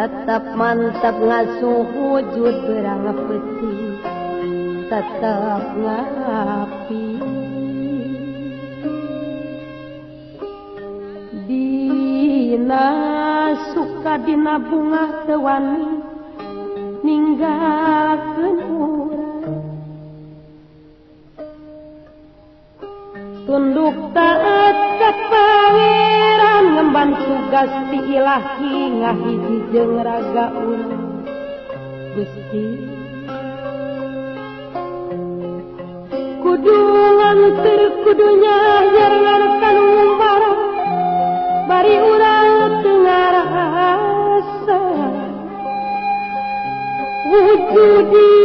tetap mantap ngasuh wujud berang peti tetap ngapi. Dina suka dina bunga tewani ninggalkan urang. Tunduk taat Pangeran ngemban tugas diilahi ngahiji jeung raga urang Gusti. Kudu nganter kudunya jangan kan umbar. Bari urang teu rasa wujud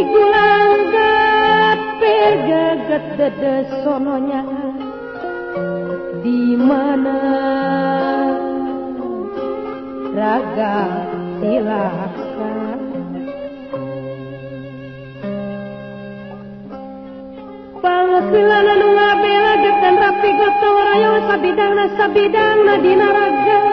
digelagat pegagat dede sononya. Di mana? Raga silaka Pangasilanan ngabela getan rapi gotong royong sabidang na sabidang na dinaraga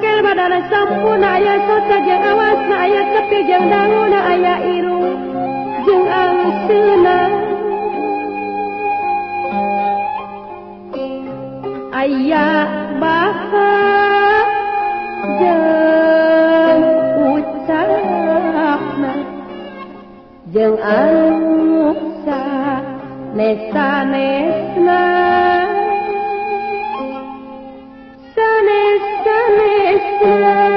Tukil badana sampun aya sota jeung awas aya tepi jeung danguna aya iru. Jeung alisuna Aya baha jeung ucapna jeung anu sa nesa nesna. Música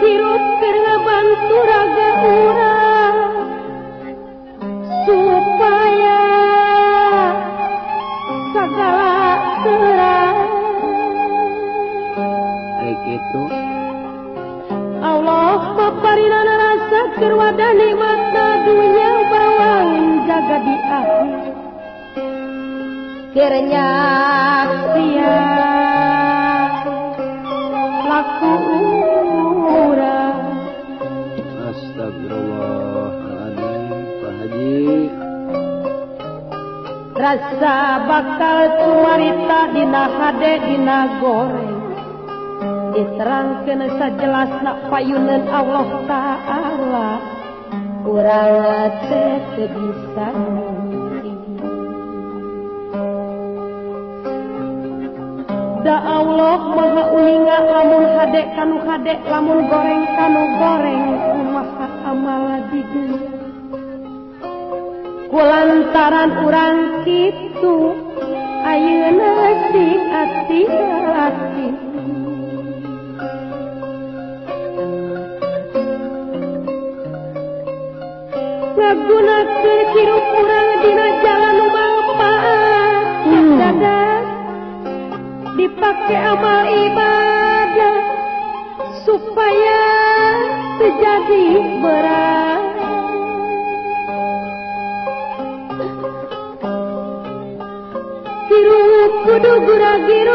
sirup terbang suraga urang supaya segala terang. Kayak gitu Allah paparina rasa kerwadah nikmat dunia bawang jaga di akhir Kiranya siap rasa bakal cumarita dina hade dina goreng. Diterangkan sajelas nak payunan Allah Ta'ala. Kurang teh bisa Da Allah maha uninga lamun hade kanu hade lamun goreng kanu goreng. Maha amal di dunia kulantaran urang Kitu ayeuna si ati ati. Ngagunakeun hirup urang dina jalan nu mangfaat dadak hmm. dipake amal ibadah supaya terjadi berat.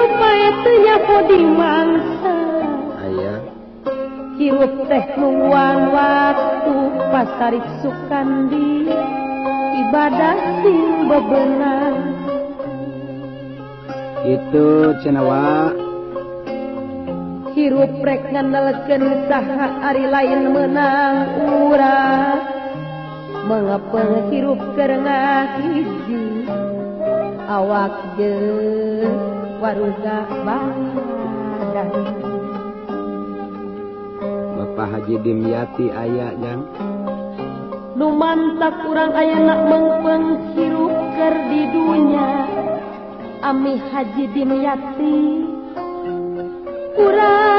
rupanyako dimangsa aya hirup teh luang waktu pasarik Sukandi. Ibadah sing bebenang itu cenawa. Hirup rek ngandalkeun saha ari lain menang urang mengapa hirup keur ngahiji. Awak jeung waruga Bang Bapak Haji Dimyati aya yang Lumantap kurang hirup mengpenghiruker di dunia Ami Haji Dimyati kurang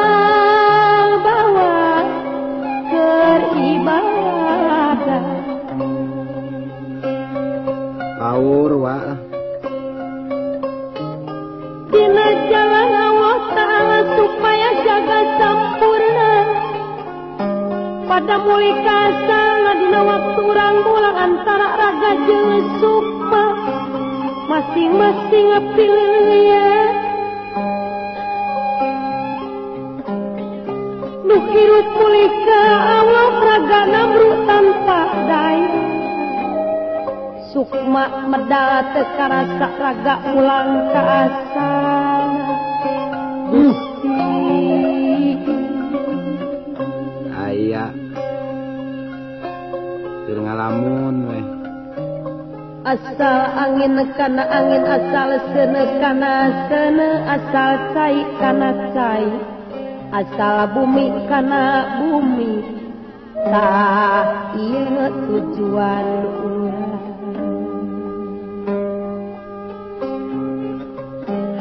jeng sukma masing-masing pilih Duh hirup pulih ke Allah raga namru tanpa day Sukma medal tekarasa raga ulang ke asa. asal angin kana angin asal sene kana sene asal cai kana cai. Asal bumi kana bumi tah ieu tujuan urang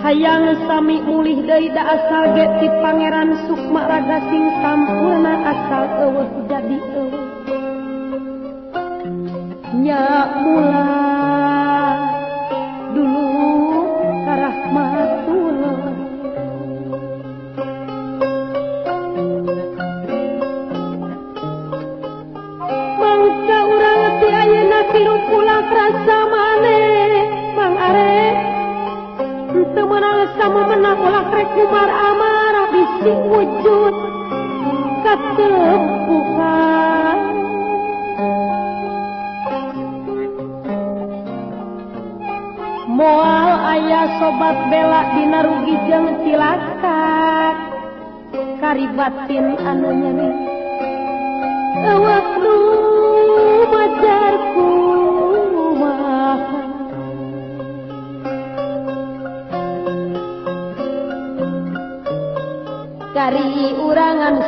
hayang sami mulih deui da asal ge ti pangeran sukma raga sing sampurna asal eueuh jadi eueuh. Nya mula kamu menanglah rekumar amarah bisi wujud ketempuhan Moal ayah sobat bela dinarugi jeung cilaka karibatin anu nyeri Ewak rumajarku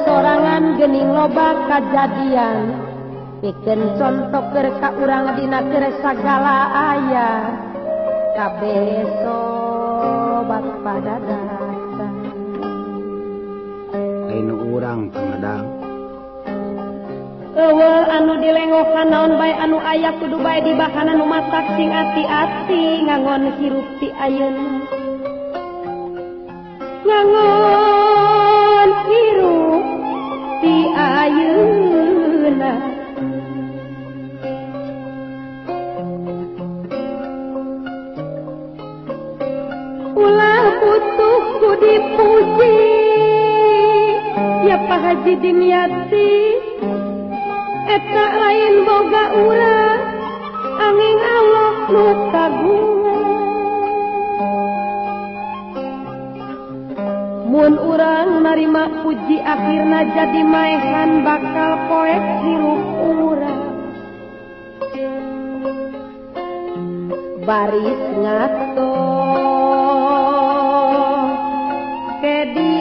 sorangan gening loba kejadian bikin contoh berka urang dina sagala ayah kabeh sobat pada datang lain urang pengedang Ewe anu dilengokan naon bae anu ayah kudu bae di bakanan masak sing ati-ati ngangon hirup ti ayeuna ngangon hirup ti ayeuna ulah butuh ku dipuji ya Pak Haji Dimyati. Eta lain boga urang angin Allah nu kagung Mun urang narima puji akhirna jadi maehan bakal poek hirup urang. Baris ngato. Kedi